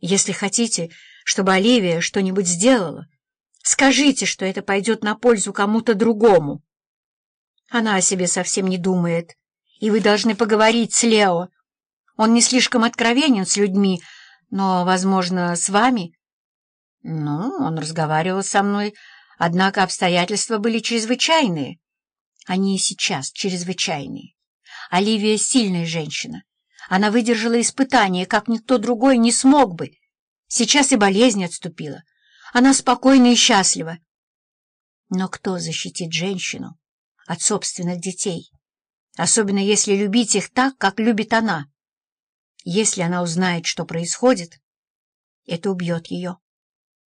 Если хотите, чтобы Оливия что-нибудь сделала, скажите, что это пойдет на пользу кому-то другому. Она о себе совсем не думает, и вы должны поговорить с Лео. Он не слишком откровенен с людьми, но, возможно, с вами. Ну, он разговаривал со мной, однако обстоятельства были чрезвычайные. Они и сейчас чрезвычайные. Оливия сильная женщина. Она выдержала испытание, как никто другой не смог бы. Сейчас и болезнь отступила. Она спокойна и счастлива. Но кто защитит женщину от собственных детей? Особенно если любить их так, как любит она. Если она узнает, что происходит, это убьет ее.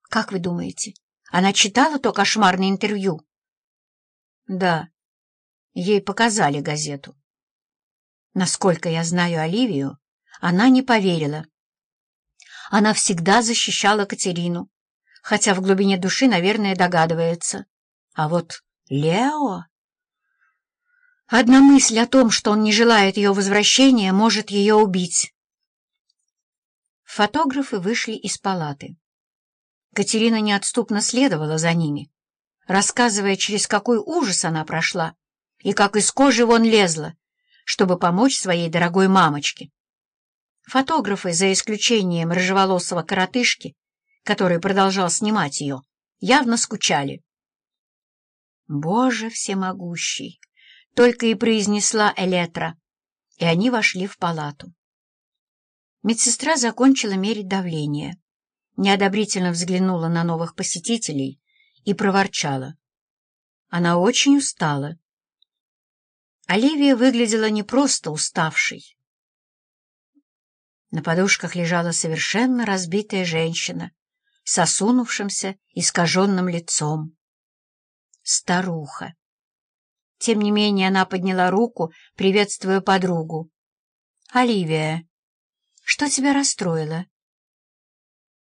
Как вы думаете, она читала то кошмарное интервью? Да, ей показали газету. Насколько я знаю Оливию, она не поверила. Она всегда защищала Катерину, хотя в глубине души, наверное, догадывается. А вот Лео... Одна мысль о том, что он не желает ее возвращения, может ее убить. Фотографы вышли из палаты. Катерина неотступно следовала за ними, рассказывая, через какой ужас она прошла и как из кожи вон лезла, чтобы помочь своей дорогой мамочке. Фотографы, за исключением рыжеволосого коротышки, который продолжал снимать ее, явно скучали. «Боже всемогущий!» — только и произнесла Элетра, и они вошли в палату. Медсестра закончила мерить давление, неодобрительно взглянула на новых посетителей и проворчала. Она очень устала. Оливия выглядела не просто уставшей. На подушках лежала совершенно разбитая женщина с осунувшимся, искаженным лицом. Старуха. Тем не менее она подняла руку, приветствуя подругу. «Оливия, что тебя расстроило?»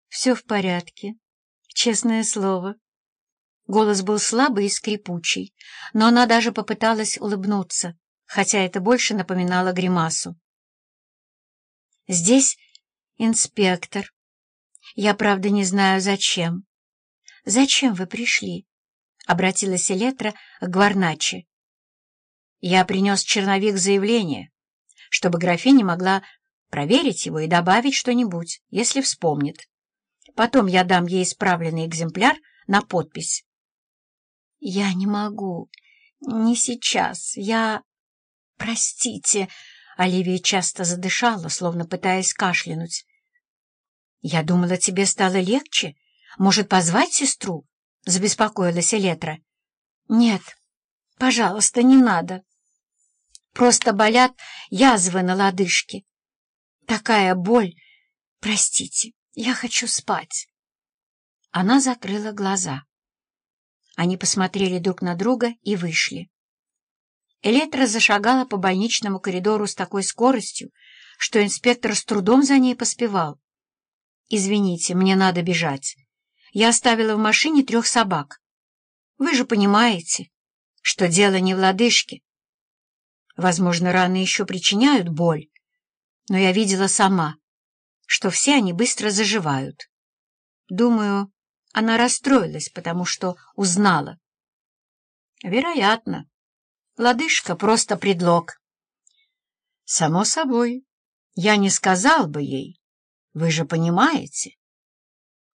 «Все в порядке, честное слово». Голос был слабый и скрипучий, но она даже попыталась улыбнуться, хотя это больше напоминало гримасу. «Здесь инспектор. Я, правда, не знаю, зачем». «Зачем вы пришли?» — обратилась Элетра к Гварначе. «Я принес черновик заявления, чтобы графиня могла проверить его и добавить что-нибудь, если вспомнит. Потом я дам ей исправленный экземпляр на подпись». «Я не могу. Не сейчас. Я...» «Простите...» — Оливия часто задышала, словно пытаясь кашлянуть. «Я думала, тебе стало легче. Может, позвать сестру?» — забеспокоилась Элетра. «Нет, пожалуйста, не надо. Просто болят язвы на лодыжке. Такая боль. Простите, я хочу спать». Она закрыла глаза. Они посмотрели друг на друга и вышли. Электра зашагала по больничному коридору с такой скоростью, что инспектор с трудом за ней поспевал. «Извините, мне надо бежать. Я оставила в машине трех собак. Вы же понимаете, что дело не в лодыжке. Возможно, раны еще причиняют боль, но я видела сама, что все они быстро заживают. Думаю, она расстроилась, потому что узнала. Вероятно. Лодыжка — просто предлог. Само собой. Я не сказал бы ей. Вы же понимаете.